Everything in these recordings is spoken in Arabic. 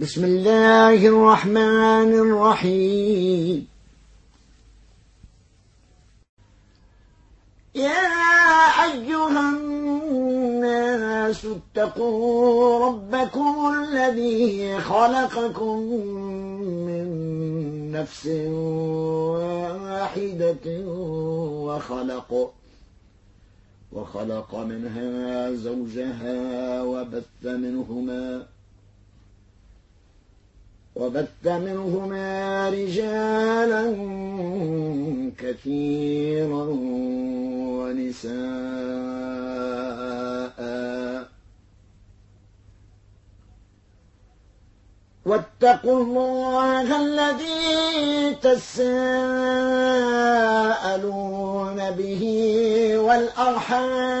بسم الله الرحمن الرحيم. يا أيها الناس اتقوا ربكم الذي خلقكم من نفس واحدة وخلق وخلق منها زوجها وبث منهما وبث منهما رجالا كثيرا ونساء. واتقوا الله الذي تساءلون به والأرحام.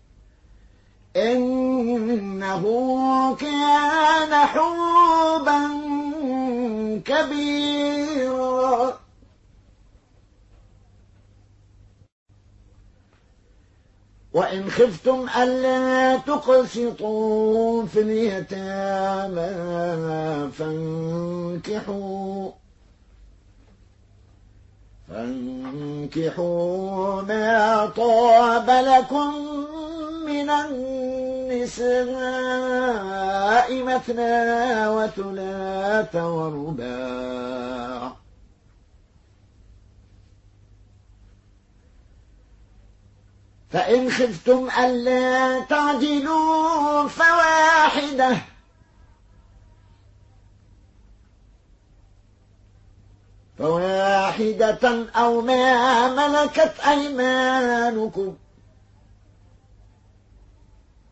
إنه كان حوبا كبيرا. وإن خفتم ألا تقسطوا في اليتامى فانكحوا. فانكحوا ما طاب لكم من النساء مثنى وثلاث ورباع فإن خفتم ألا تعدلوا فواحدة فواحدة أو ما ملكت أيمانكم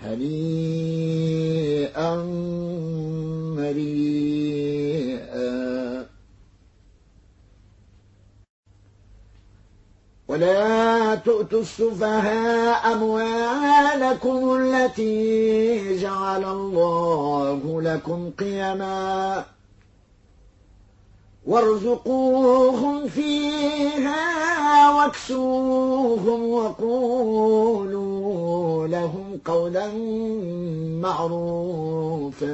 هنيئا مريئا ولا تؤتوا السفهاء أموالكم التي جعل الله لكم قيما. وارزقوهم فيها واكسوهم وقولوا لهم قولا معروفا.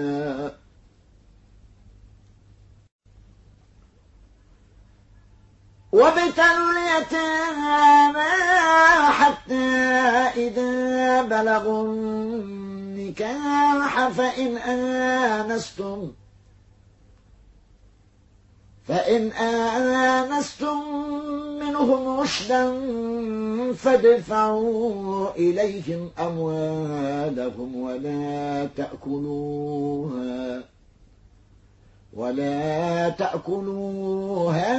وابتلوا اليتامى حتى إذا بلغوا النكاح فإن آنستم فإن آنستم منهم رشدا فادفعوا إليهم أموالهم ولا تأكلوها ولا تأكلوها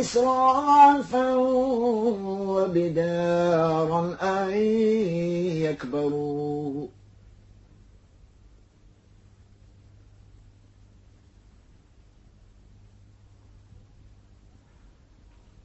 إسرافا وبدارا أن يكبروا.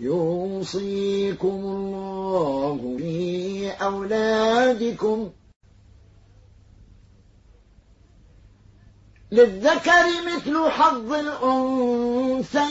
يوصيكم الله في أولادكم للذكر مثل حظ الأنثيين.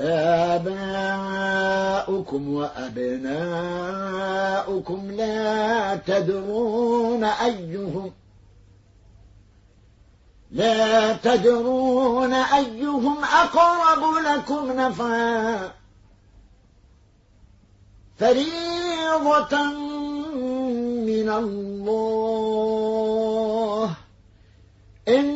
آباؤكم وأبناؤكم لا تدرون أيهم لا تدرون أيهم أقرب لكم نفعا فريضة من الله إن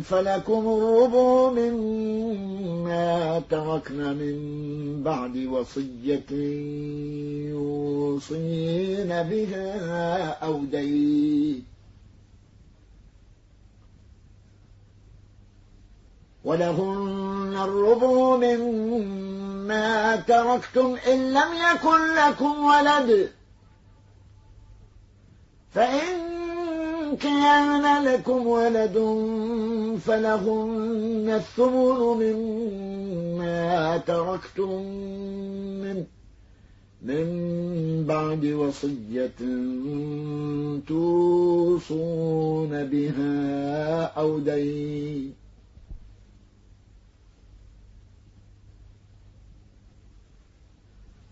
فلكم الربع مما تركن من بعد وصية يوصين بها أو دين. ولهن الربع مما تركتم إن لم يكن لكم ولد. فإن كان لكم ولد فلهن الثمن مما تركتم من من بعد وصية توصون بها أو دين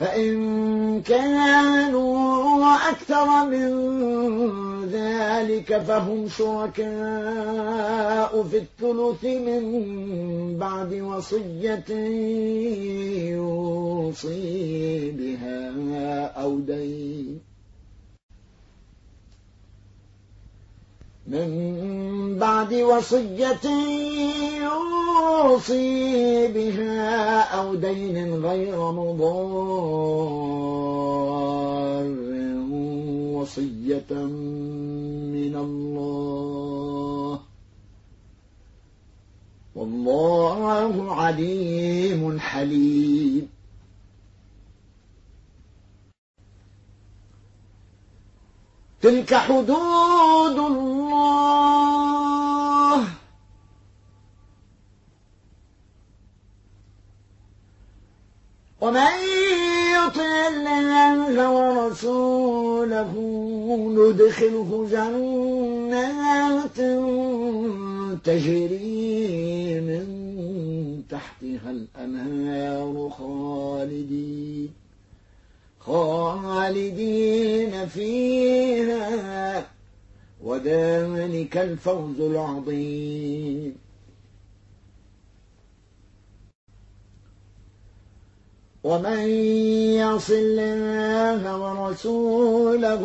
فإن كانوا أكثر من ذلك فهم شركاء في الثلث من بعد وصية يوصي بها أو دين. من بعد وصية يوصي بها أو دين غير مضار وصية من الله. والله عليم حليم. تلك حدود الله. ومن يطع الله ورسوله ندخله جنات تجري من تحتها الأنهار خالدين خالدين فيها. وذلك الفوز العظيم. ومن يعص الله ورسوله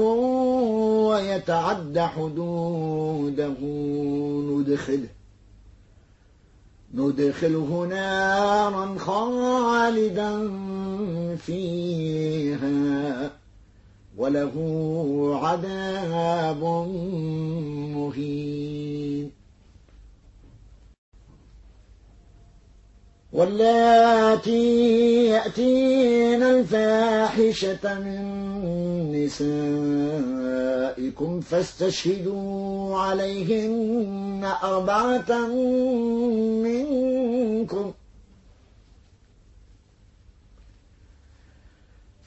ويتعد حدوده ندخله ندخله نارا خالدا فيها. وله عذاب مهين. واللاتي يأتين الفاحشة من نسائكم فاستشهدوا عليهن أربعة منكم.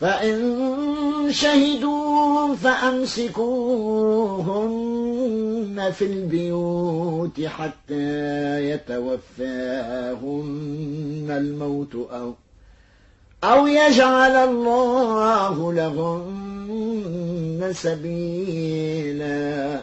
فإن شهدوا فأمسكوهن في البيوت حتى يتوفاهن الموت أو أو يجعل الله لهن سبيلا.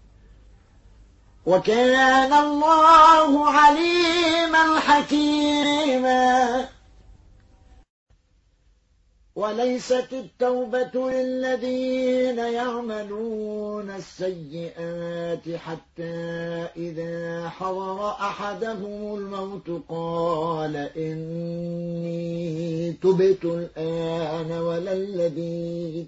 وكان الله عليما حكيما. وليست التوبة للذين يعملون السيئات حتى إذا حضر أحدهم الموت قال إني تبت الآن ولا الذي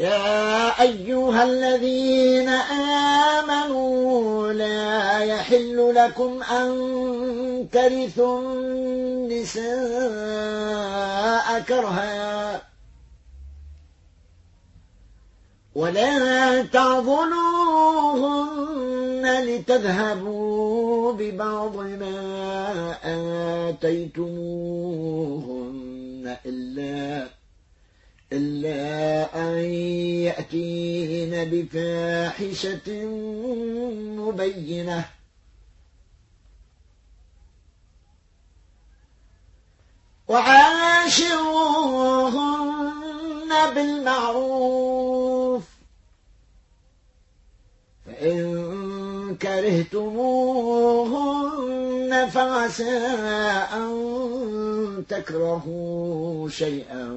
يا أيها الذين آمنوا لا يحل لكم أن ترثوا النساء كرها ولا تعضلوهن لتذهبوا ببعض ما آتيتموهن إلا إلا أن يأتين بفاحشة مبينة. وعاشروهن بالمعروف. فإن كرهتموهن فعسى أن تكرهوا شيئا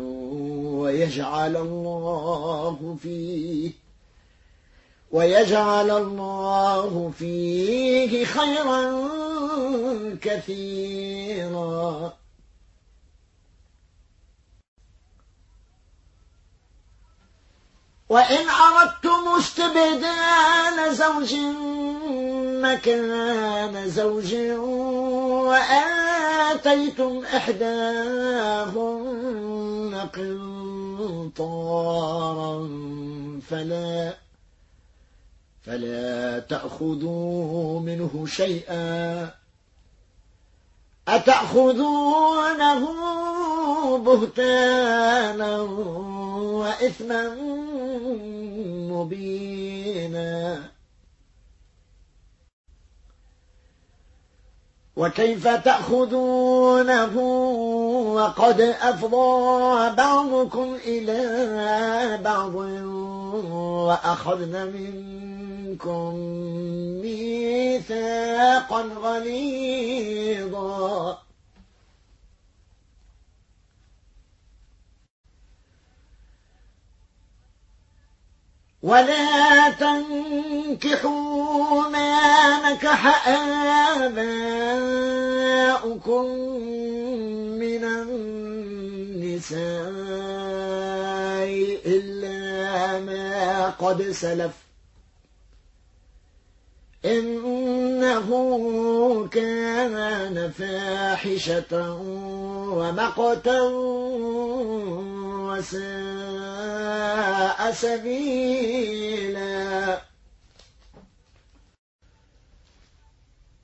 ويجعل الله فيه ويجعل الله فيه خيرا كثيرا. وإن أردتم استبدال زوج مكان زوج وآتيتم إحداهن قنطارا فلا فلا تأخذوا منه شيئا. أتأخذونه بهتانا وإثما مبينا وكيف تأخذونه وقد أفضى بعضكم إلى بعض وأخذن منكم ميثاقا غليظا ولا تنكحوا ما نكح آباؤكم من النساء إلا ما قد سلف إنه كان فاحشة ومقتا وساء سبيلا.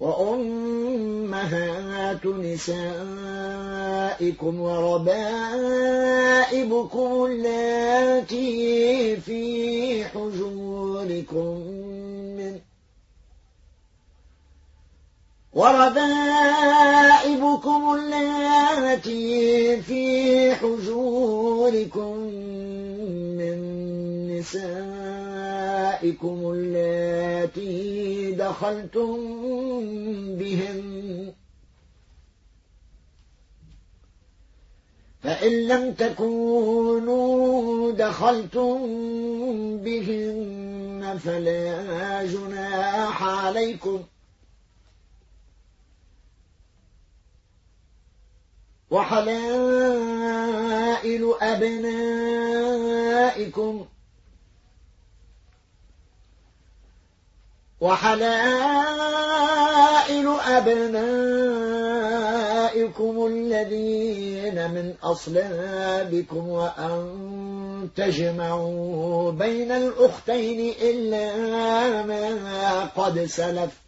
وأمهات نسائكم وربائبكم اللاتي في حجوركم وربائبكم اللاتي في حجوركم من نسائكم اللاتي دخلتم بهن فإن لم تكونوا دخلتم بهن فلا جناح عليكم ۖ. وحلائل أبنائكم. وحلائل أبنائكم الذين من أصلابكم وأن تجمعوا بين الأختين إلا ما قد سلف.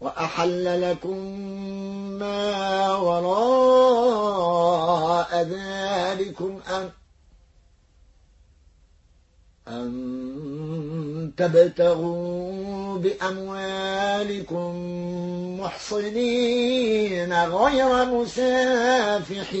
وأحل لكم ما وراء ذلكم أن أن تبتغوا بأموالكم محصنين غير مسافحين.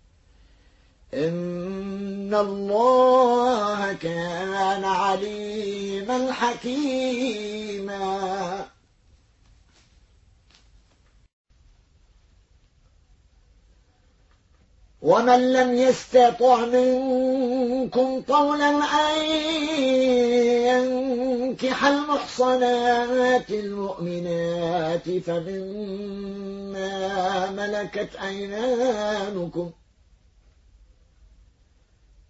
إن الله كان عليما حكيما. ومن لم يستطع منكم طولا أن ينكح المحصنات المؤمنات فمما ملكت أيمانكم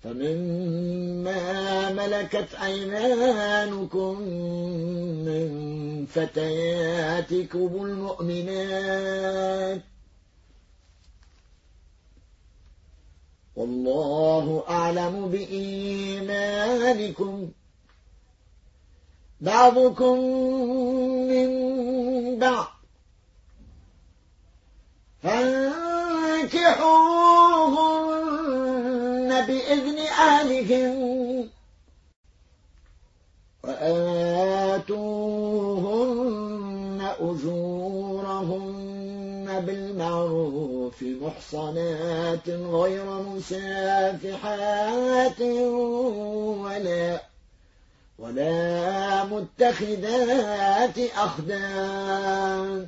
فمما ملكت أيمانكم من فتياتكم المؤمنات والله أعلم بإيمانكم بعضكم من بعض فانكحوهن بإذن أهلهم. وآتوهن أجورهن بالمعروف محصنات غير مسافحات ولا ولا متخذات أخدان.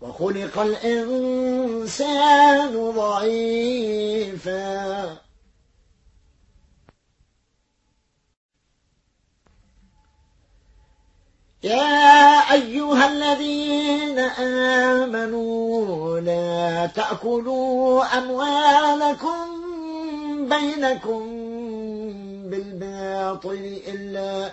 وخلق الإنسان ضعيفا. يا أيها الذين آمنوا لا تأكلوا أموالكم بينكم بالباطل إلا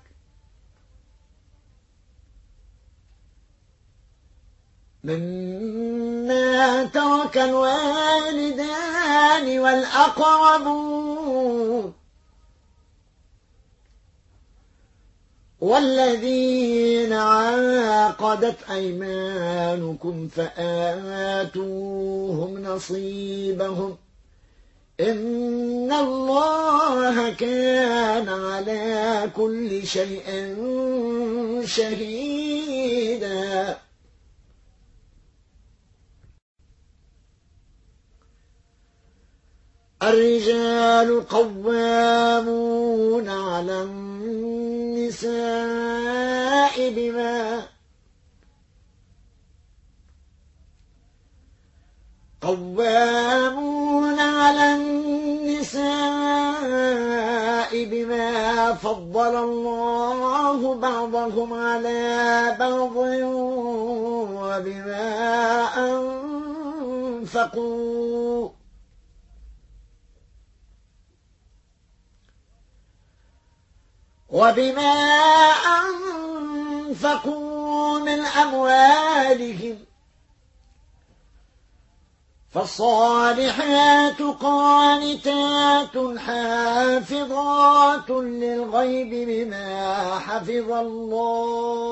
مما ترك الوالدان والأقربون والذين عاقدت أيمانكم فآتوهم نصيبهم إن الله كان على كل شيء شهيداً الرجال قوامون على النساء بما قوامون على النساء بما فضل الله بعضهم على بعض وبما أنفقوا. وبما أنفقوا من أموالهم فالصالحات قانتات حافظات للغيب بما حفظ الله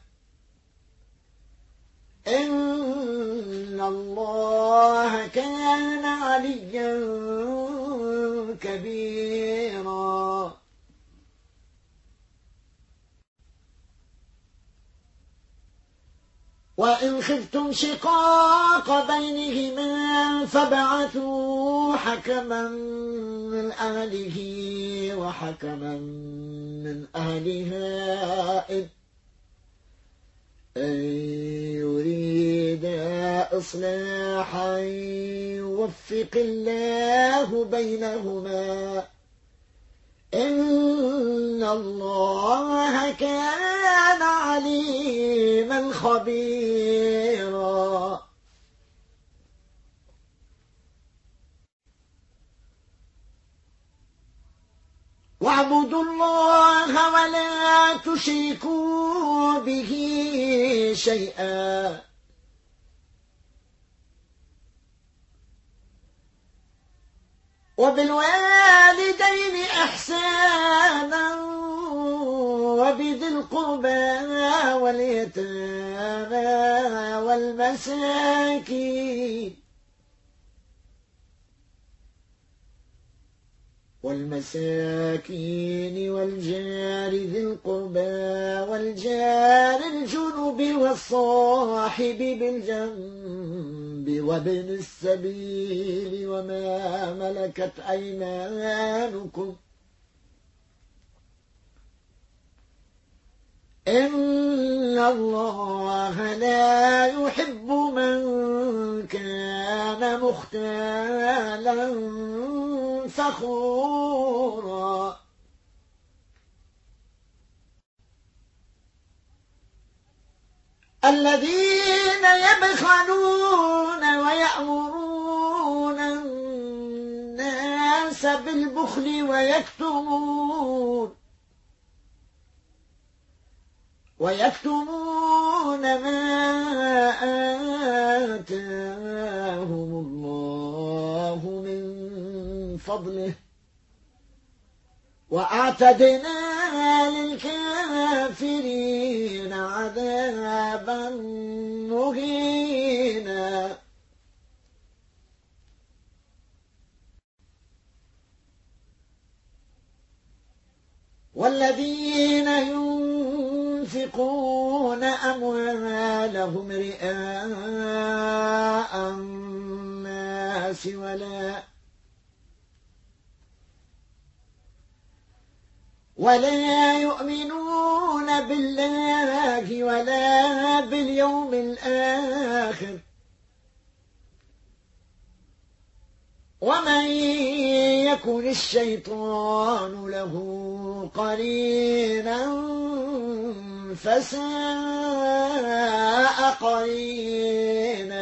إن الله كان عليا كبيرا. وإن خفتم شقاق بينهما فابعثوا حكما من أهله وحكما من أهلها إن أن يريد إصلاحا يوفق الله بينهما. إن الله كان عليما خبيرا. واعبدوا الله ولا تشركوا به شيئا. وبالوالدين إحسانا وبذي القربى واليتامى والمساكين. والمساكين والجار ذي القربى والجار الجنب والصاحب بالجنب وابن السبيل وما ملكت أيمانكم إن الله لا يحب من كان مختالا فخورا. الذين يبخلون ويأمرون الناس بالبخل ويكتمون ويكتمون ما آتاهم الله من فضله. وأعتدنا للكافرين عذابا مهينا. والذين ينفقون أموالهم رئاء الناس ولا ولا يؤمنون بالله ولا باليوم الآخر ومن يكن الشيطان له قرينا فساء قرينا.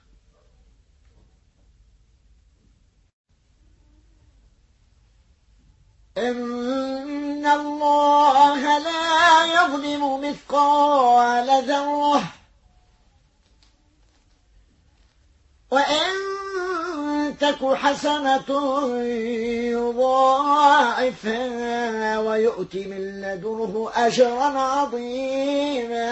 إن الله لا يظلم مثقال ذرة وإن تك حسنة يضاعفها ويؤت من لدنه أجرا عظيما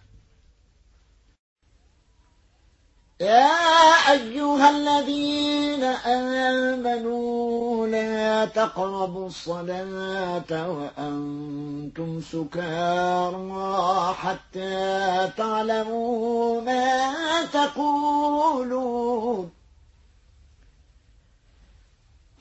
يا أيها الذين آمنوا لا تقربوا الصلاة وأنتم سكارى حتى تعلموا ما تقولون.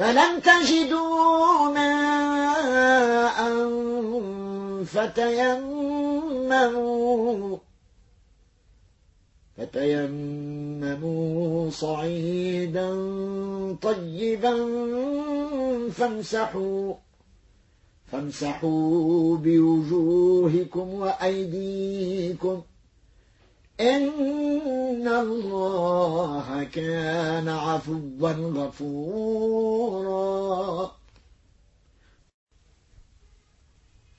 فلم تجدوا ماء فتيمموا فتيمموا صعيدا طيبا فامسحوا فامسحوا بوجوهكم وأيديكم إن الله كان عفوا غفورا.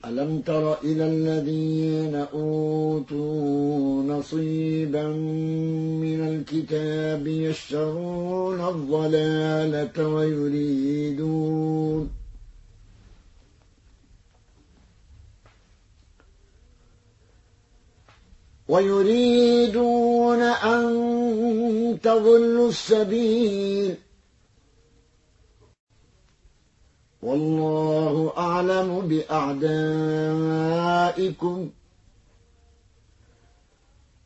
ألم تر إلى الذين أوتوا نصيبا من الكتاب يشترون الضلالة ويريدون ويريدون أن تضلوا السبيل. والله أعلم بأعدائكم.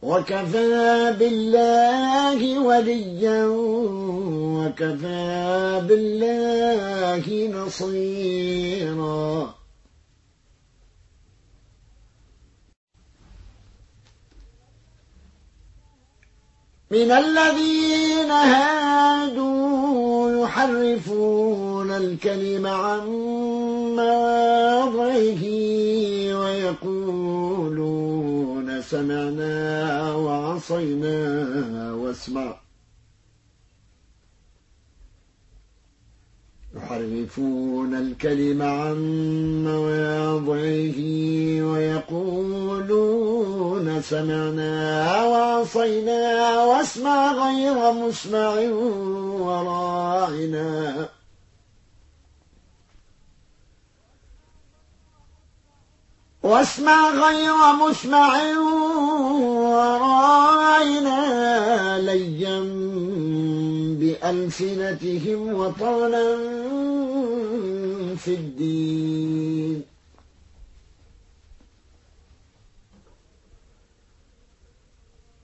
وكفى بالله وليا وكفى بالله نصيرا. من الذين هادوا يحرفون الكلم عن مواضعه ويقولون سمعنا وعصينا واسمع. يحرفون الكلم عن مواضعه ويقولون سمعنا وعصينا واسمع غير مسمع وراعنا واسمع غير مسمع وراعنا ليا بألسنتهم وطولا في الدين.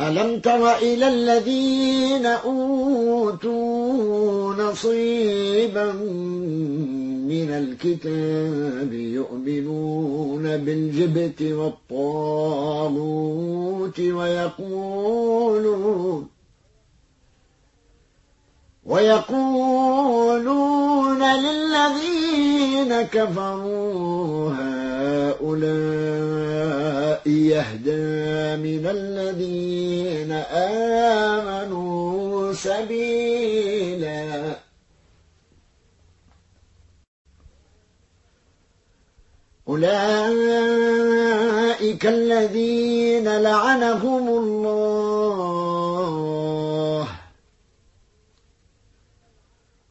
ألم تر إلى الذين أوتوا نصيبا من الكتاب يؤمنون بالجبت والطاغوت ويقولون ويقولون للذين كفروا هؤلاء يهدى من الذين آمنوا سبيلاً. أولئك الذين لعنهم الله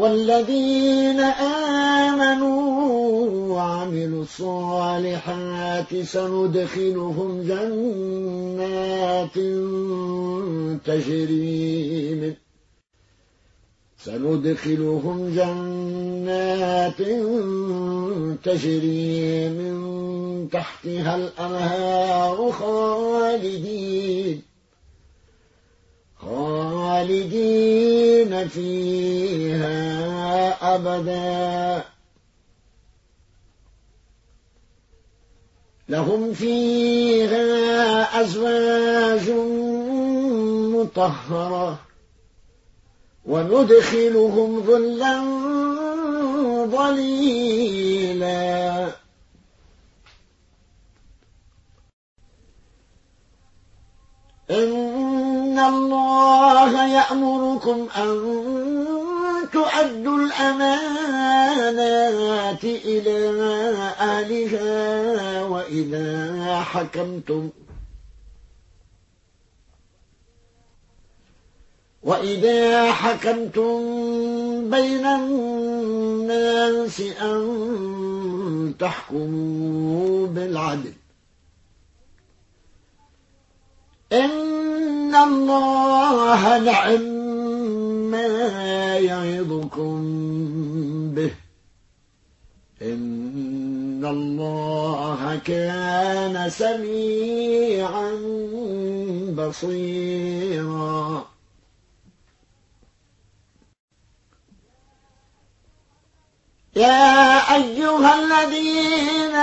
والذين آمنوا وعملوا الصالحات سندخلهم جنات تجري من سندخلهم جنات تجري من تحتها الأنهار خالدين خالدين فيها أبدا. لهم فيها أزواج مطهرة. وندخلهم ظلا ظليلا. إن الله يأمركم أن تؤدوا الأمانات إلى أهلها وإذا حكمتم وإذا حكمتم بين الناس أن تحكموا بالعدل. إن الله نعم ما يعظكم به. إن الله كان سميعا بصيرا. يا أيها الذين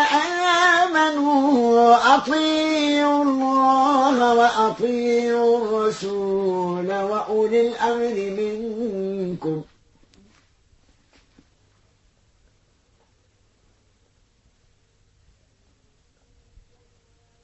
آمنوا أطيعوا الله وأطيعوا الرسول وأولي الأمر منكم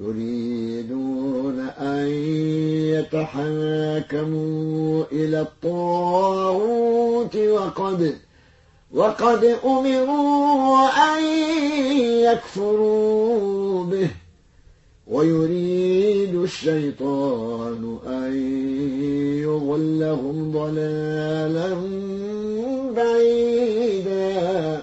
يريدون أن يتحاكموا إلى الطاغوت وقد وقد أمروا أن يكفروا به. ويريد الشيطان أن يضلهم ضلالا بعيدا.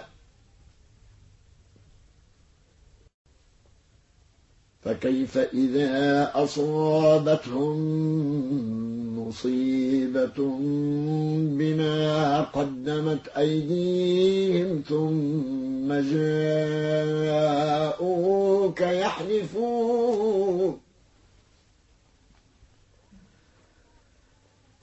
فكيف إذا أصابتهم مصيبة بما قدمت أيديهم ثم جاءوك يحلفون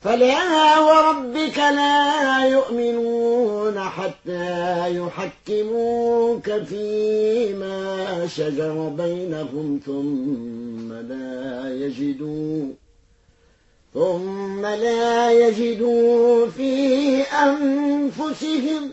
فلا وربك لا يؤمنون حتى يحكموك فيما شجر بينهم ثم لا يجدوا ثم لا يجدوا في أنفسهم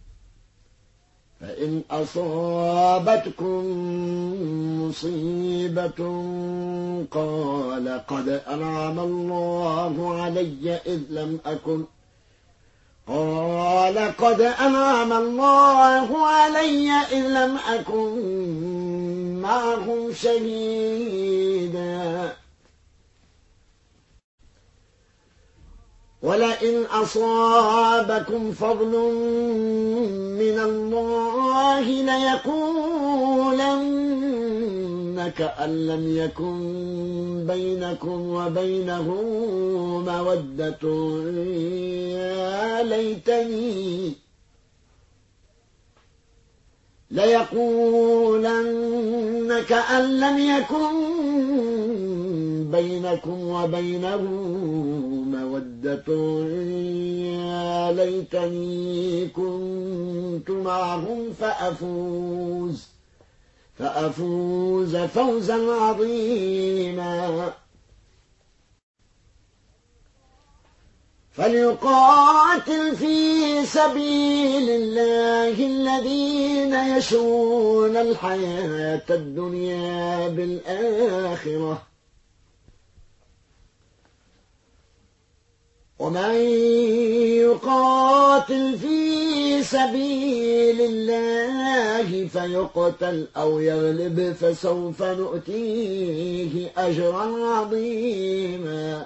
فإن أصابتكم مصيبة قال قد أنعم الله علي إذ لم أكن. قال قد أنعم الله علي إذ لم أكن. معهم شهيدا. ولئن أصابكم فضل من الله ليقولن كأن لم يكن بينكم وبينه مودة. يا ليتني ليقولن كأن لم يكن بينكم وبينه مودة. يا ليتني كنت معهم فأفوز فأفوز فوزا عظيما. فليقاتل في سبيل الله الذين يشرون الحياة الدنيا بالآخرة ومن يقاتل في سبيل سبيل الله فيقتل أو يغلب فسوف نؤتيه أجرا عظيما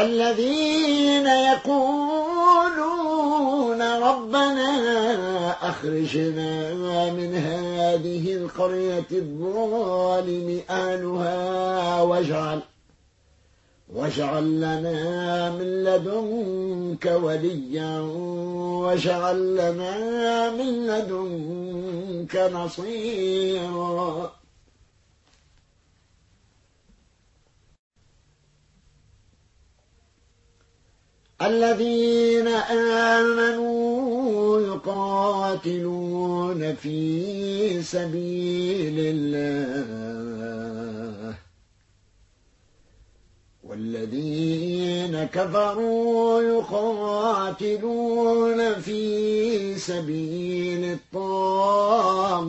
الذين يقولون ربنا أخرجنا من هذه القرية الظالم أهلها واجعل واجعل لنا من لدنك وليا واجعل لنا من لدنك نصيرا. الذين آمنوا يقاتلون في سبيل الله. والذين كفروا يقاتلون في سبيل الطاغوت.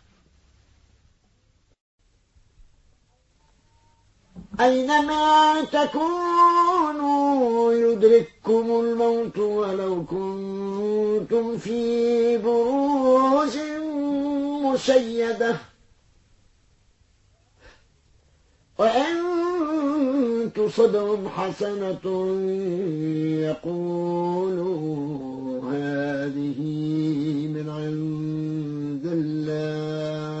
أينما تكونوا يدرككم الموت ولو كنتم في بروج مشيدة وإن تصبهم حسنة يقولوا هذه من عند الله.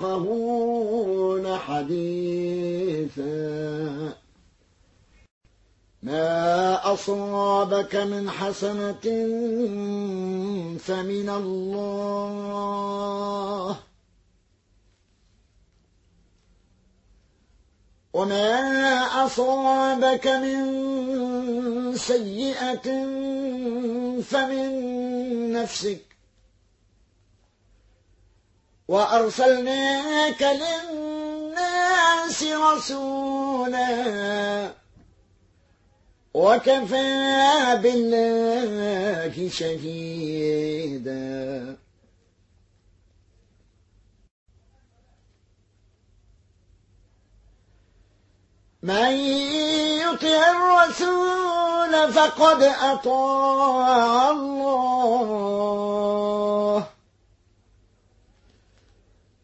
يفقهون حديثا. ما أصابك من حسنة فمن الله. وما أصابك من سيئة فمن نفسك. وأرسلناك للناس رسولا وكفى بالله شهيدا. من يطع الرسول فقد أطاع الله.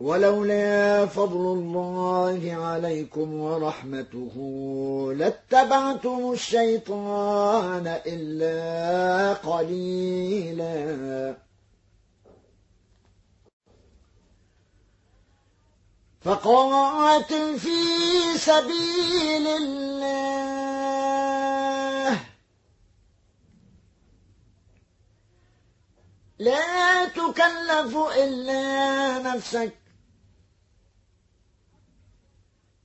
ولولا فضل الله عليكم ورحمته لاتبعتم الشيطان إلا قليلا. فقاتل في سبيل الله. لا تكلف إلا نفسك.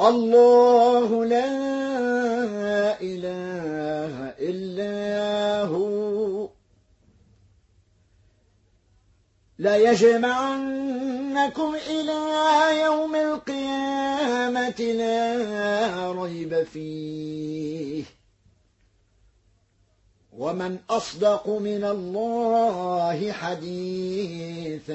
الله لا إله إلا هو. ليجمعنكم إلى يوم القيامة لا ريب فيه. ومن أصدق من الله حديثا.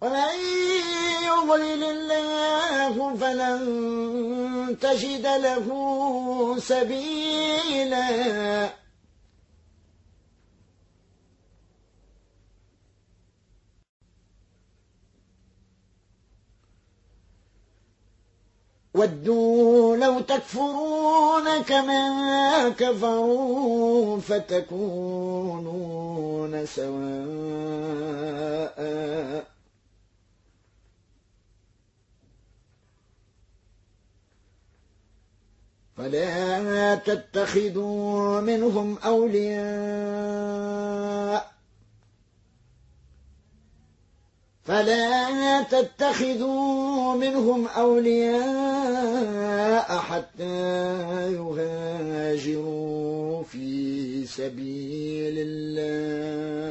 ومن يضلل الله فلن تجد له سبيلا ودوا لو تكفرون كما كفروا فتكونون سواء فلا تتخذوا منهم أولياء. فلا تتخذوا منهم أولياء حتى يهاجروا في سبيل الله.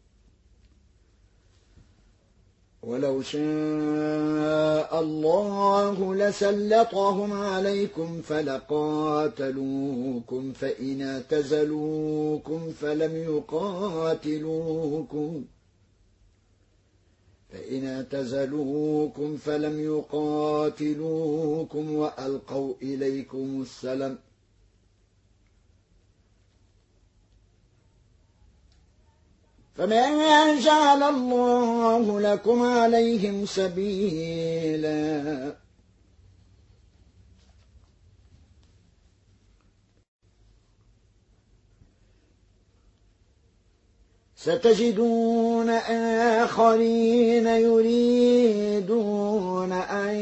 ولو شاء الله لسلطهم عليكم فلقاتلوكم فإن اعتزلوكم فلم يقاتلوكم فإن اعتزلوكم فلم يقاتلوكم وألقوا إليكم السلام. فما جعل الله لكم عليهم سبيلا ستجدون آخرين يريدون أن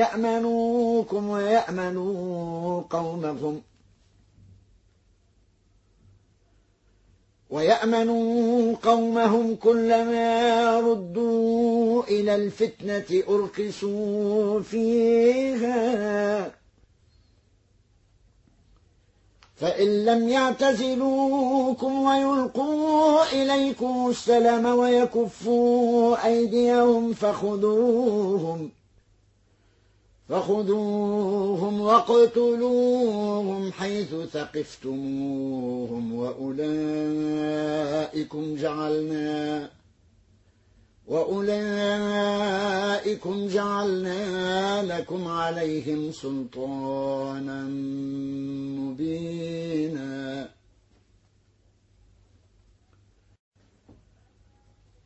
يأمنوكم ويأمنوا قومهم ويأمنوا قومهم كلما ردوا إلى الفتنة أركسوا فيها. فإن لم يعتزلوكم ويلقوا إليكم السلام ويكفوا أيديهم فخذوهم. فخذوهم واقتلوهم حيث ثقفتموهم وأولئكم جعلنا وأولئكم جعلنا لكم عليهم سلطانا مبينا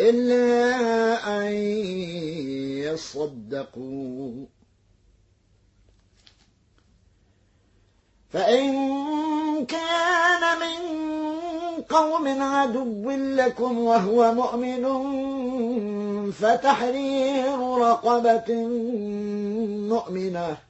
إلا أن يصدقوا. فإن كان من قوم عدو لكم وهو مؤمن فتحرير رقبة مؤمنة.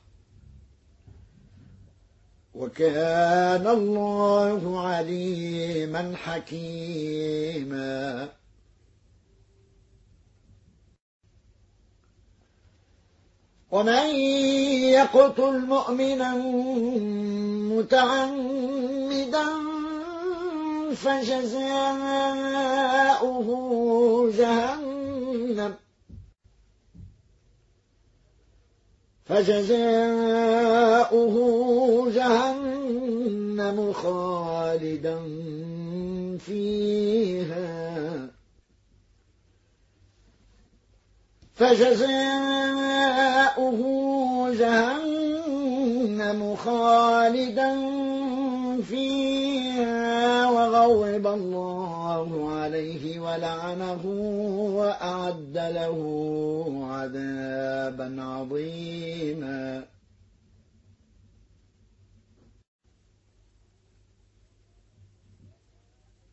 وكان الله عليما حكيما. ومن يقتل مؤمنا متعمدا فجزاؤه جهنم. فجزاؤه جهنم خالدا فيها. فجزاؤه جهنم خالدا فيها وغضب الله عليه ولعنه وأعد له عذابا عظيما.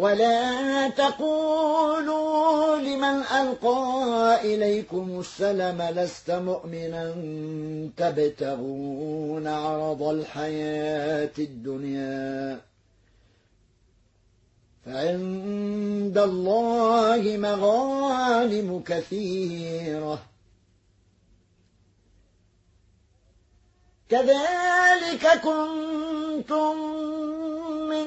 ولا تقولوا لمن ألقى إليكم السلام لست مؤمنا تبتغون عرض الحياة الدنيا. فعند الله مغانم كثيرة. كذلك كنتم من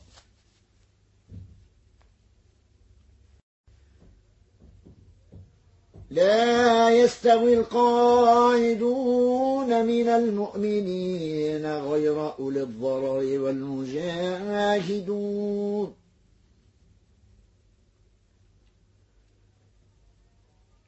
لا يستوي القاعدون من المؤمنين غير أولي الضرر والمجاهدون.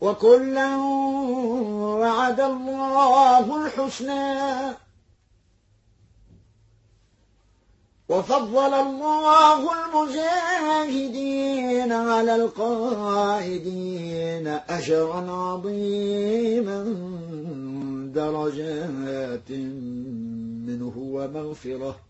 وكلا وعد الله الحسنى. وفضل الله المجاهدين على القائدين أجرا عظيما درجات منه ومغفرة.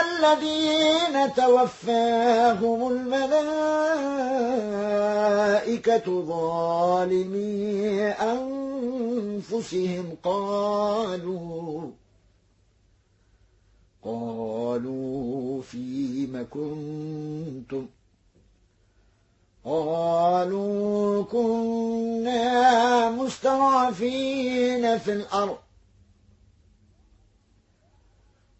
الذين توفاهم الملائكة ظالمي أنفسهم قالوا قالوا فيم كنتم؟ قالوا كنا مستضعفين في الأرض.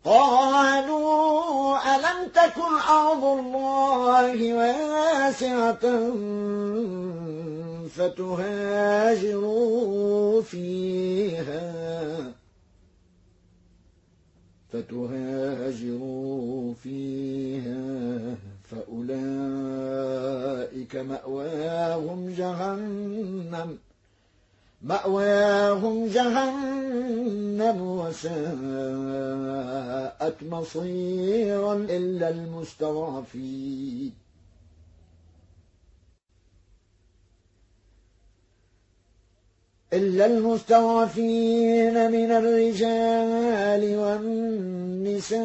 قالوا ألم تكن أرض الله واسعة فتهاجروا فيها؟ فتهاجروا فيها فأولئك مأواهم جهنم. مأواهم جهنم وساءت مصيرا إلا المستضعفين. إلا المستضعفين من الرجال والنساء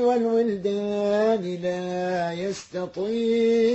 والولدان لا يستطيعون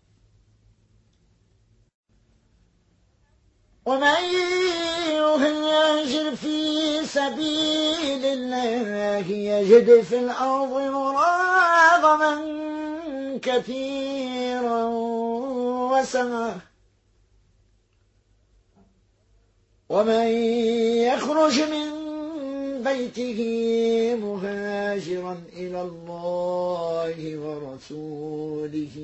ومن يهاجر في سبيل الله يجد في الأرض مراغما كثيرا وسعه ومن يخرج من بيته مهاجرا إلى الله ورسوله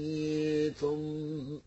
ثم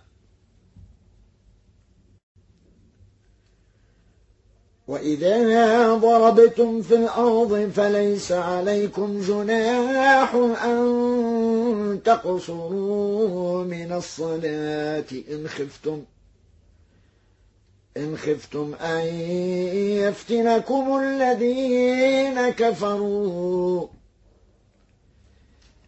وإذا ضربتم في الأرض فليس عليكم جناح أن تقصروا من الصلاة إن خفتم إن خفتم أن يفتنكم الذين كفروا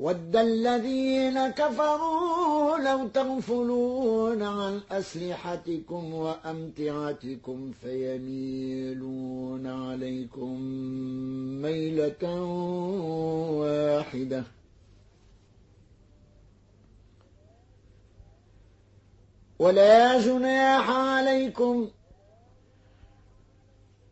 ود الذين كفروا لو تغفلون عن أسلحتكم وأمتعتكم فيميلون عليكم ميلة واحدة. ولا جناح عليكم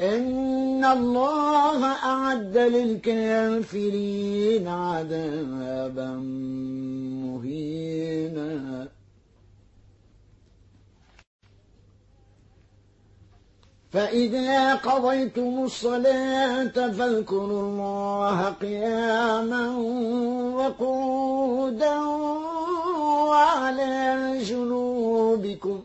إن الله أعد للكافرين عذابا مهينا. فإذا قضيتم الصلاة فاذكروا الله قياما وقودا وعلى جنوبكم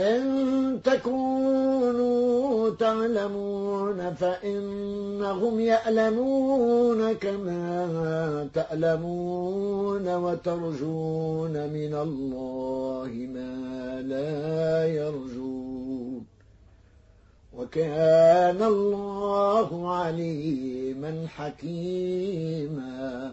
إن تكونوا تعلمون فإنهم يألمون كما تألمون وترجون من الله ما لا يرجون وكان الله عليما حكيما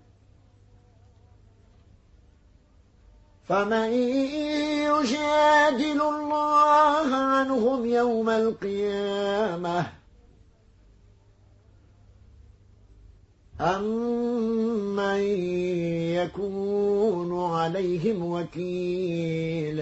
فمن يجادل الله عنهم يوم القيامة أمن يكون عليهم وكيلا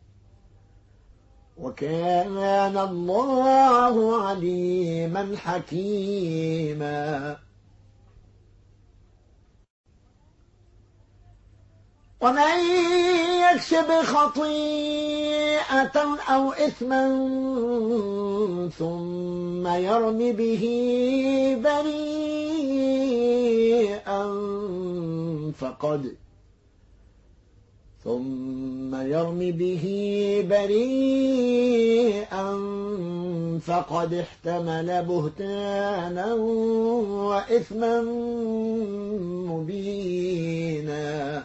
وكان الله عليما حكيما. ومن يكسب خطيئة أو إثما ثم يرم به بريئا فقد ثم يرم به بريئا فقد احتمل بهتانا وإثما مبينا.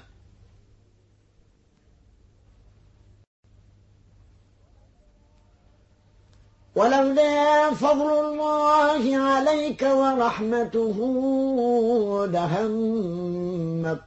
ولولا فضل الله عليك ورحمته لهمت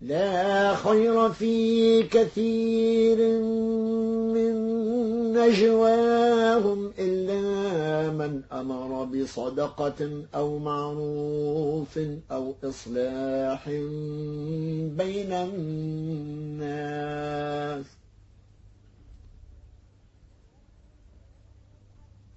لا خير في كثير من نجواهم إلا من أمر بصدقة أو معروف أو إصلاح بين الناس.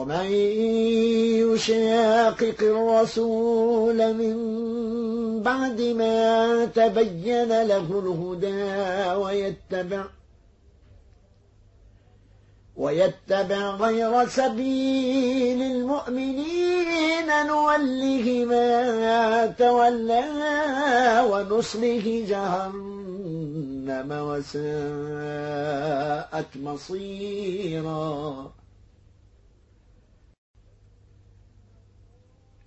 ومن يشاقق الرسول من بعد ما تبين له الهدى ويتبع ويتبع غير سبيل المؤمنين نوله ما تولى ونصله جهنم وساءت مصيرا.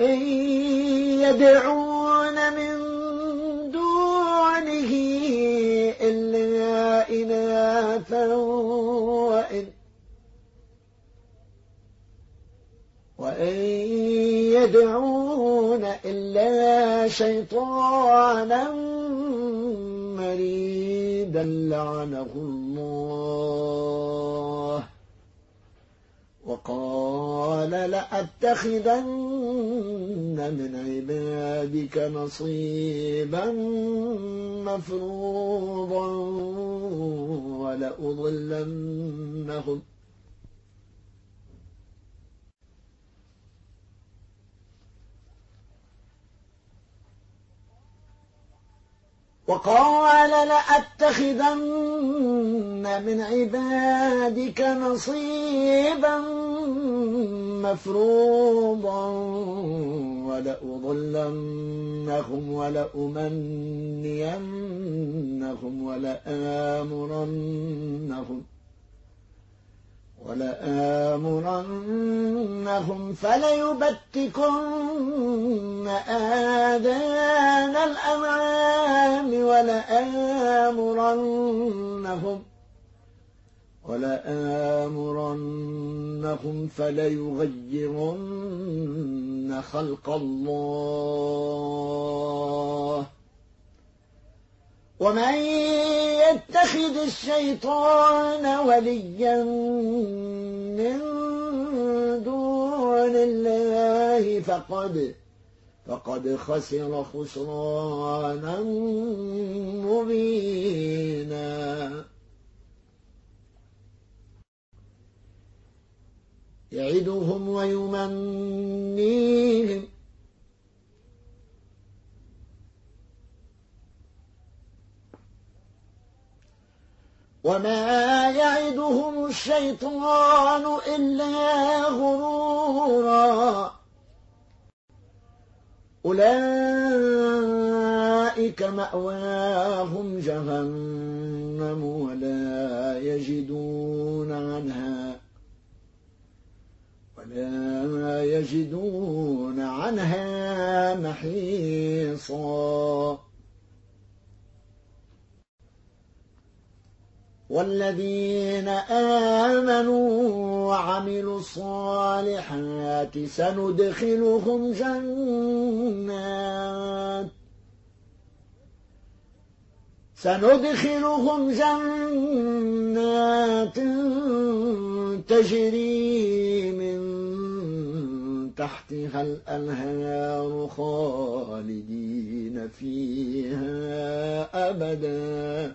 إن يدعون من دونه إلا إناثا وإن وإن يدعون إلا شيطانا مريدا لعنه الله. وقال لأتخذن من عبادك نصيبا مفروضا ولأضلنهم وقال لأتخذن من عبادك نصيبا مفروضا ولأضلنهم ولأمنينهم ولآمرنهم ولآمرنهم فليبتكن آذان الأنعام ولآمرنهم ولآمرنهم فليغيرن خلق الله ومن يتخذ الشيطان وليا من دون الله فقد فقد خسر خسرانا مبينا. يعدهم ويمنيهم. وما يعدهم الشيطان إلا غرورا أولئك مأواهم جهنم ولا يجدون عنها ولا يجدون عنها محيصا والذين آمنوا وعملوا الصالحات سندخلهم جنات. سندخلهم جنات تجري من تحتها الأنهار خالدين فيها أبدا.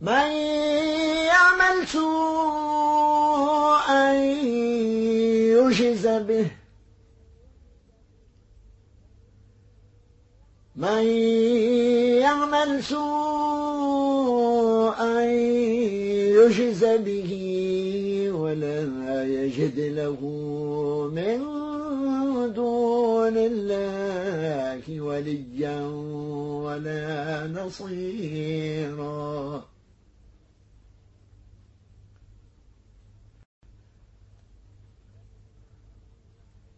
من يعمل سوءا يجز به. من يعمل سوءا يجز به ولا يجد له من دون الله وليا ولا نصيرا.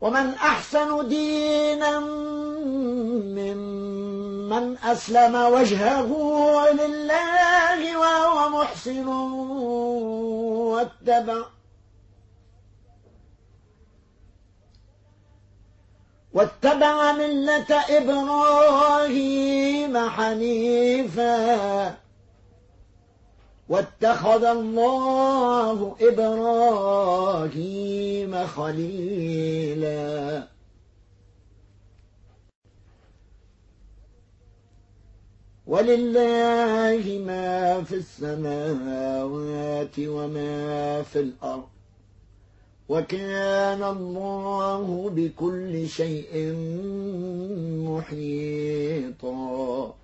ومن أحسن دينا ممن أسلم وجهه لله وهو محسن واتبع. واتبع ملة إبراهيم حنيفاً. واتخذ الله إبراهيم خليلا. ولله ما في السماوات وما في الأرض. وكان الله بكل شيء محيطا.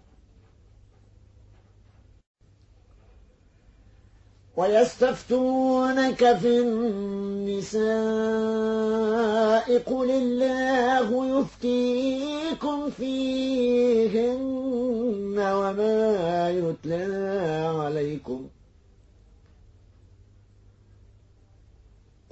ويستفتونك في النساء قل الله يفتيكم فيهن وما يتلى عليكم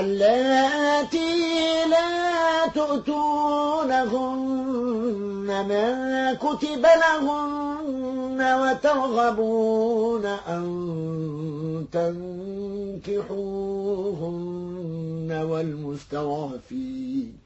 اللاتي لا تؤتونهن ما كتب لهن وترغبون أن تنكحوهن والمستضعفين.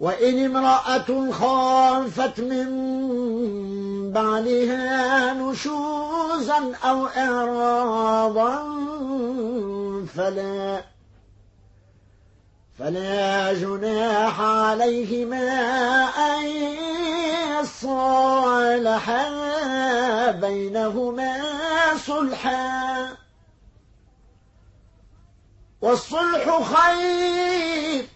وإن امرأة خافت من بعلها نشوزا أو إعراضا فلا فلا جناح عليهما أن يصالحا بينهما صلحا. والصلح خير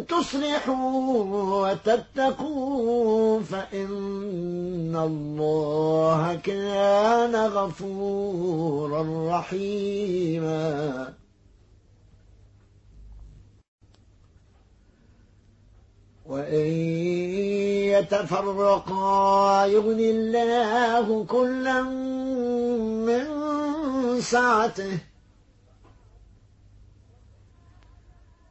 تصلحوا وتتقوا فإن الله كان غفورا رحيما. وإن يتفرقا يغني الله كلا من سعته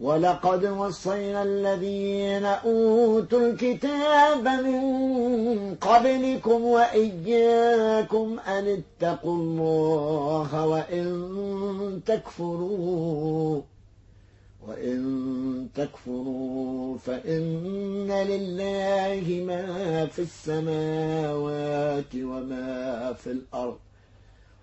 ولقد وصينا الذين أوتوا الكتاب من قبلكم وإياكم أن اتقوا الله وإن تكفروا وإن تكفروا فإن لله ما في السماوات وما في الأرض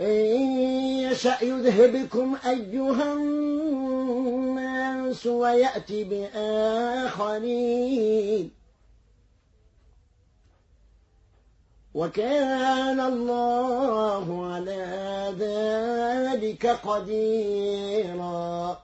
إن يشأ يذهبكم أيها الناس ويأتي بآخرين. وكان الله على ذلك قديرا.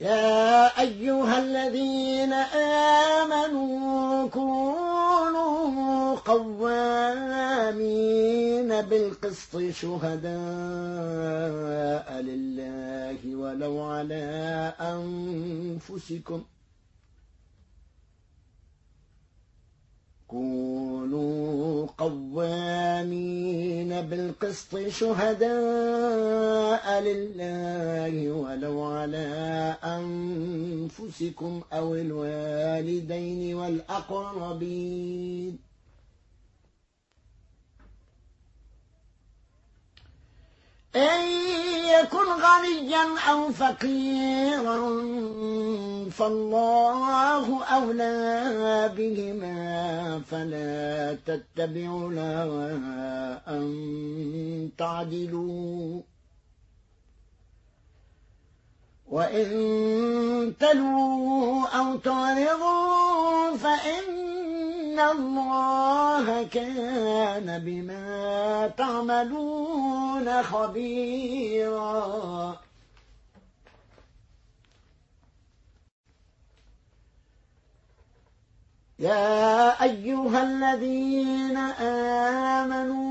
يا أيها الذين آمنوا كونوا قوامين بالقسط شهداء لله ولو على أنفسكم كونوا قوامين بالقسط شهداء لله ولو على أنفسكم أو الوالدين والأقربين. إن يكن غنيا أو فقيرا فالله أولى بهما فلا تتبعوا الهوى أن تعدلوا وإن تلوه أو تعرضوا فإن الله كان بما تعملون خبيرا. يا أيها الذين آمنوا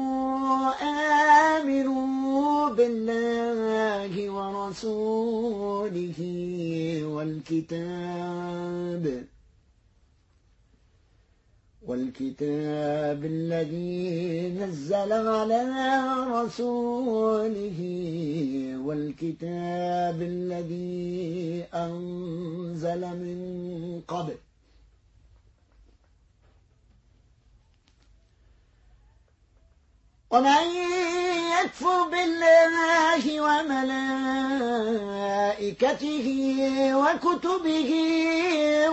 آمنوا بالله ورسوله والكتاب. الذي نزل على رسوله. والكتاب الذي أنزل من قبل. ومن يكفر بالله وملائكته وكتبه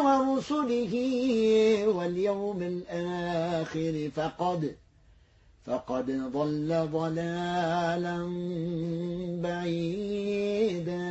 ورسله واليوم الآخر فقد فقد ضل ضلالا بعيدا.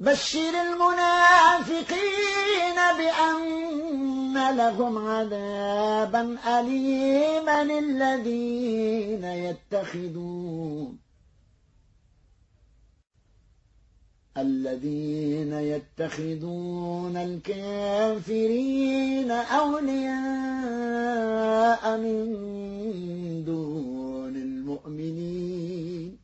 بشر المنافقين بأن لهم عذابا أليما الذين يتخذون الذين يتخذون الكافرين أولياء من دون المؤمنين.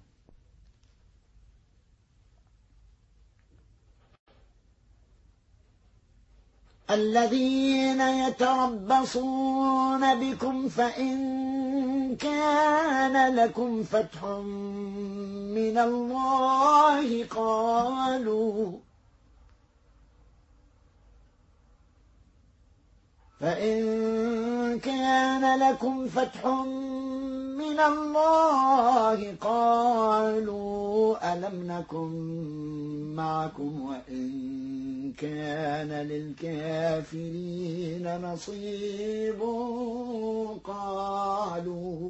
الذين يتربصون بكم فإن كان لكم فتح من الله قالوا فإن كان لكم فتح من الله قالوا ألم نكن معكم وإن كان للكافرين نصيب قالوا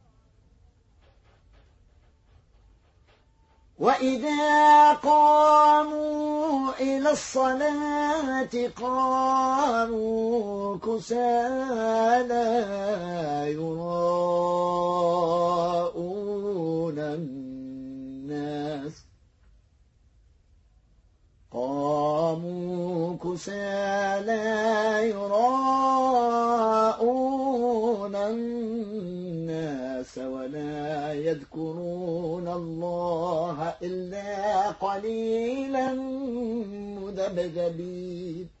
وإذا قاموا إلى الصلاة قاموا كسالى يراءون الناس قاموا كسالى يراءون الناس ولا يذكرون الله إلا قليلا مذبذبين.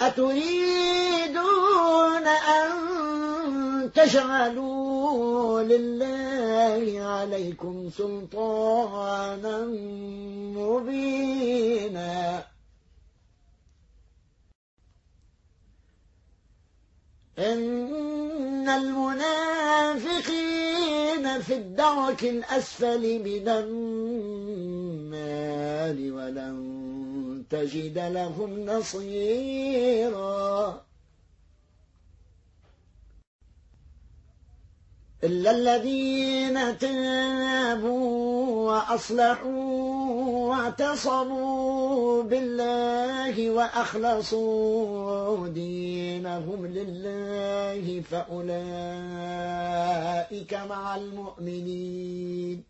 أتريدون أن تجعلوا لله عليكم سلطانا مبينا. إن المنافقين في الدرك الأسفل من النار ولن تجد لهم نصيراً. إلا الذين تابوا وأصلحوا واعتصموا بالله وأخلصوا دينهم لله فأولئك مع المؤمنين.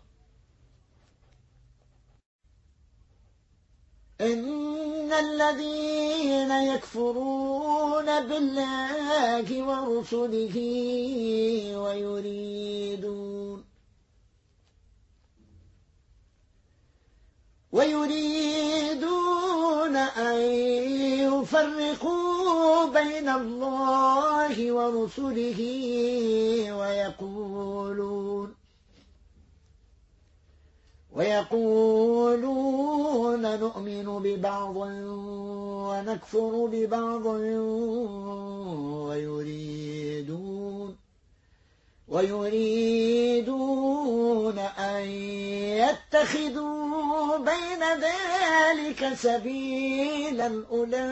إن الذين يكفرون بالله ورسله ويريدون ويريدون أن يفرقوا بين الله ورسله ويقولون ويقولون نؤمن ببعض ونكفر ببعض ويريدون ويريدون أن يتخذوا بين ذلك سبيلا أولئك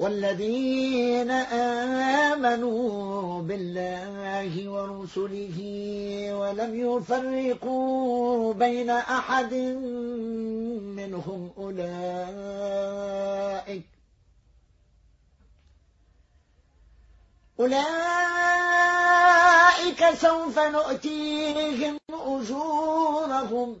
والذين آمنوا بالله ورسله ولم يفرقوا بين أحد منهم أولئك أولئك سوف نؤتيهم أجورهم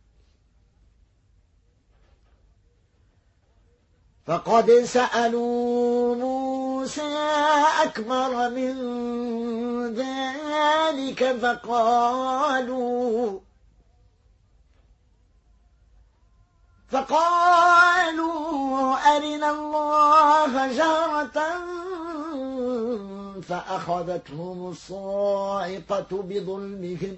فقد سألوا موسى أكبر من ذلك فقالوا فقالوا أرنا الله جهرة فأخذتهم الصاعقة بظلمهم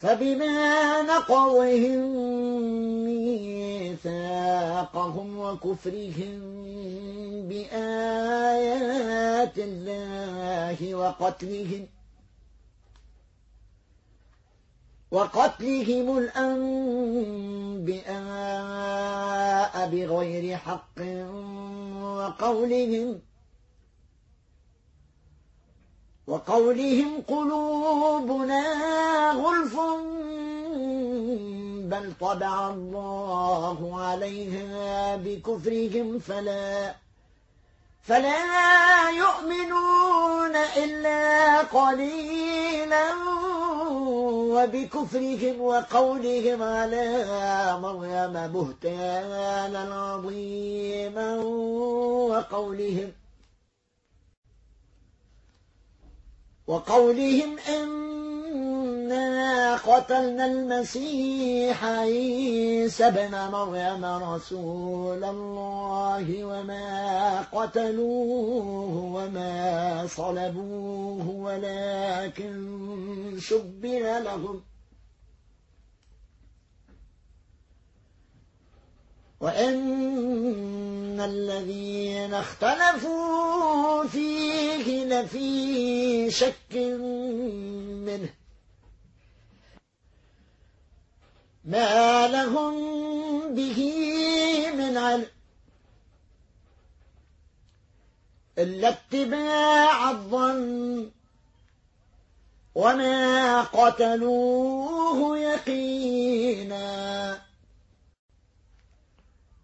فبما نقضهم ميثاقهم وكفرهم بآيات الله وقتلهم وقتلهم الأنبياء بغير حق وقولهم وقولهم قلوبنا غلف بل طبع الله عليها بكفرهم فلا فلا يؤمنون إلا قليلا وبكفرهم وقولهم على مريم بهتانا عظيما وقولهم وقولهم إنا قتلنا المسيح عيسى بن مريم رسول الله وما قتلوه وما صلبوه ولكن شبه لهم. وإن الذين اختلفوا فيه لفي شك منه ما لهم به من علم إلا اتباع الظن وما قتلوه يقينا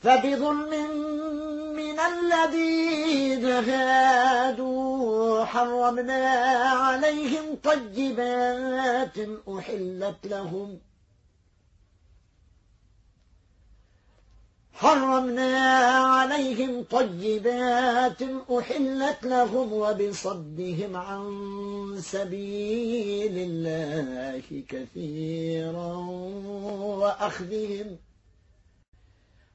فبظلم من الذين هادوا حرمنا عليهم طيبات أحلت لهم. حرمنا عليهم طيبات أحلت لهم وبصدهم عن سبيل الله كثيرا وأخذهم.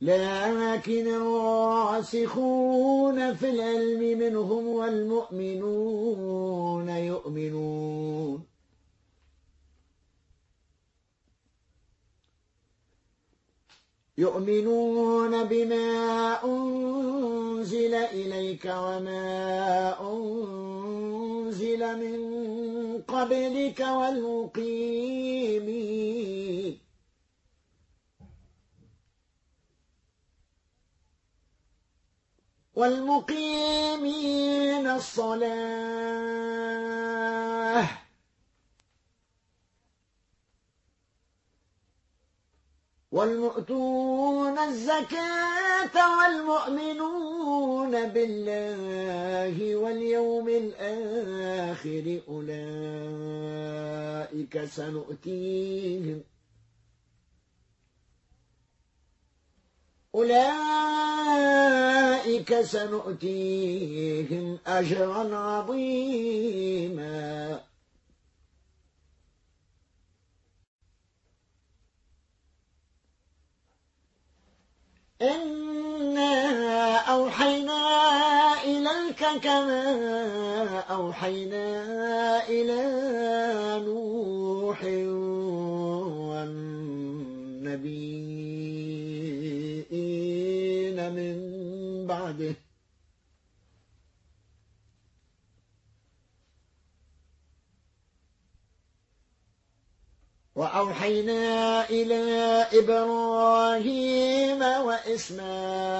لكن الراسخون في العلم منهم والمؤمنون يؤمنون. يؤمنون بما أنزل إليك وما أنزل من قبلك والمقيمين. والمقيمين الصلاة. والمؤتون الزكاة والمؤمنون بالله واليوم الآخر أولئك سنؤتيهم أولئك سنؤتيهم أجرا عظيما. إنا أوحينا إليك كما أوحينا إلى نوح والنبيين. من بعده. وأوحينا إلى إبراهيم وإسماعيل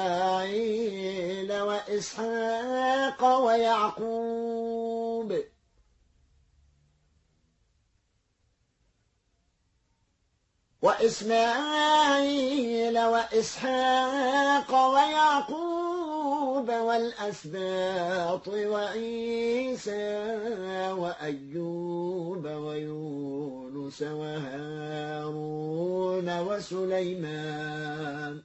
وإسحاق ويعقوب وإسماعيل وإسحاق ويعقوب والأسباط وعيسى وأيوب ويونس وهارون وسليمان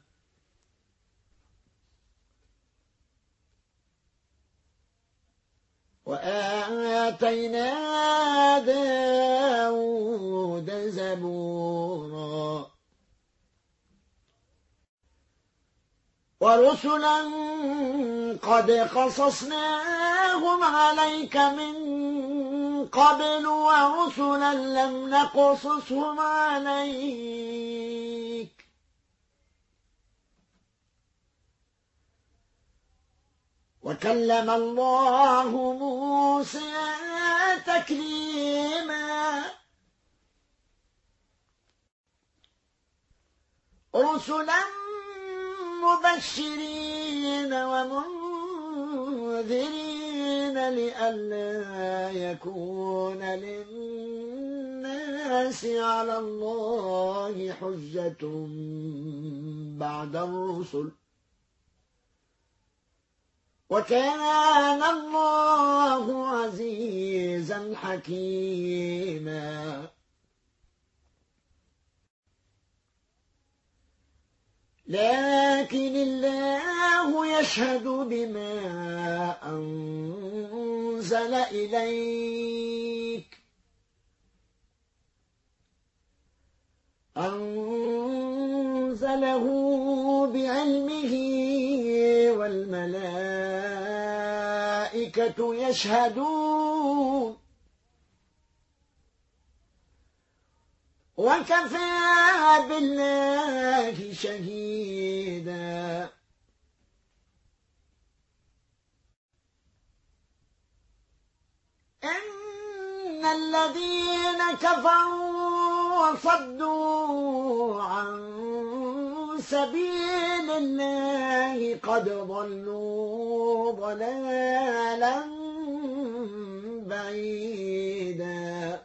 وآتينا داود زبورا. ورسلا قد قصصناهم عليك من قبل ورسلا لم نقصصهم عليك. وكلم الله موسى تكليما. رسلا مبشرين ومنذرين لئلا يكون للناس على الله حجة بعد الرسل. وكان الله عزيزا حكيما. لكن الله يشهد بما أنزل إليك. أنزله بعلمه والملائكة يشهدون. وكفى بالله شهيدا. كفروا وصدوا عن سبيل الله قد ضلوا ضلالا بعيدا.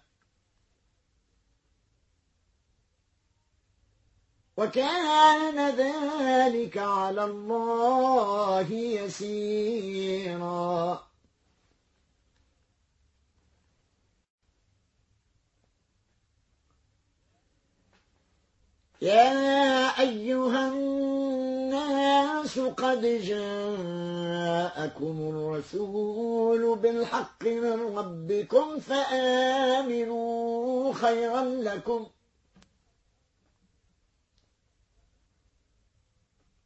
وكان ذلك على الله يسيرا. يا أيها الناس قد جاءكم الرسول بالحق من ربكم فآمنوا خيرا لكم ۖ.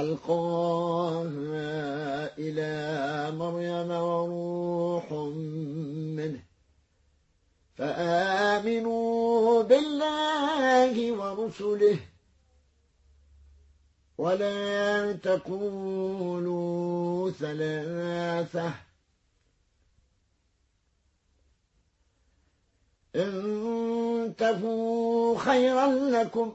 ألقاها إلى مريم وروح منه. فآمنوا بالله ورسله. ولا تقولوا ثلاثة. انتهوا خيرا لكم.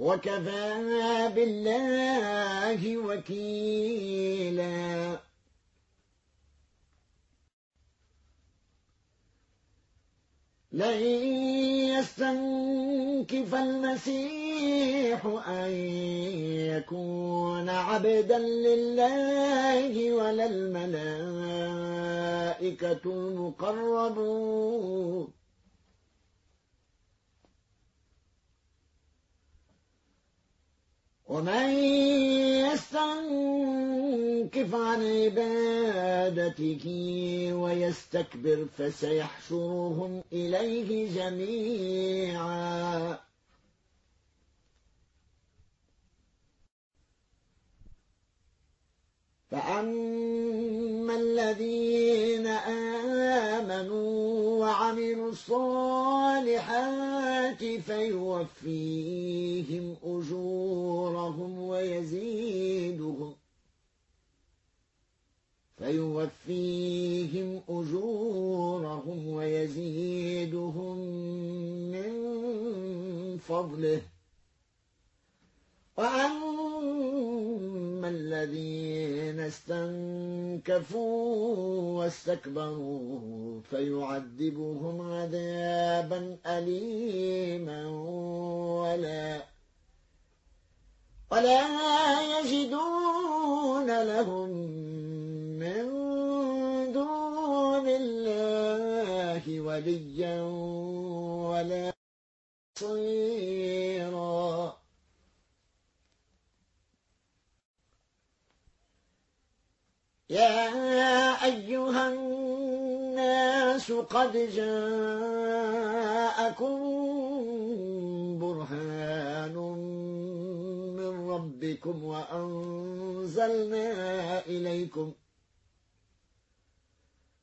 وكفى بالله وكيلا. لن يستنكف المسيح أن يكون عبدا لله ولا الملائكة المقربون ومن يستنكف عن عبادته ويستكبر فسيحشرهم إليه جميعا. فأما الذين آمنوا وعملوا الصالحات فيوفيهم أجورهم ويزيدهم فيوفيهم أجورهم ويزيدهم من فضله وأما الذين استنكفوا واستكبروا فيعذبهم عذابا أليما ولا ولا يجدون لهم من دون الله وليا ولا صيرا يا أيها الناس قد جاءكم برهان من ربكم وأنزلنا إليكم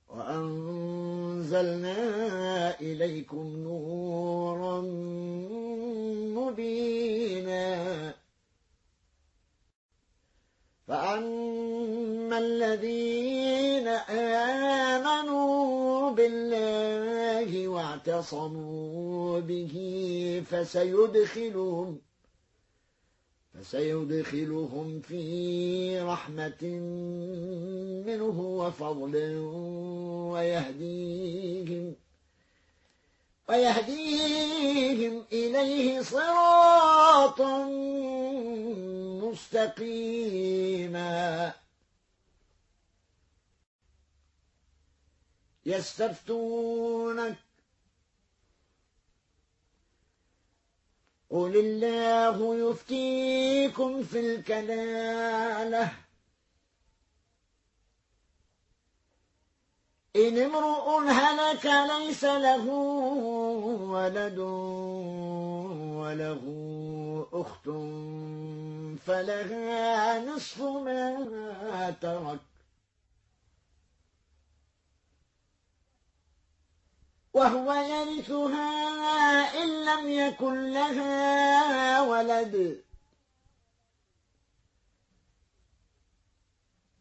وأنزلنا إليكم نورا مبينا فأما الذين آمنوا بالله واعتصموا به فسيدخلهم فسيدخلهم في رحمة منه وفضل ويهديهم ويهديهم إليه صراطا مستقيما. يستفتونك. قل الله يفتيكم في الكلالة. إن امرؤ هلك ليس له ولد وله أخت فلها نصف ما ترك. وهو يرثها إن لم يكن لها ولد.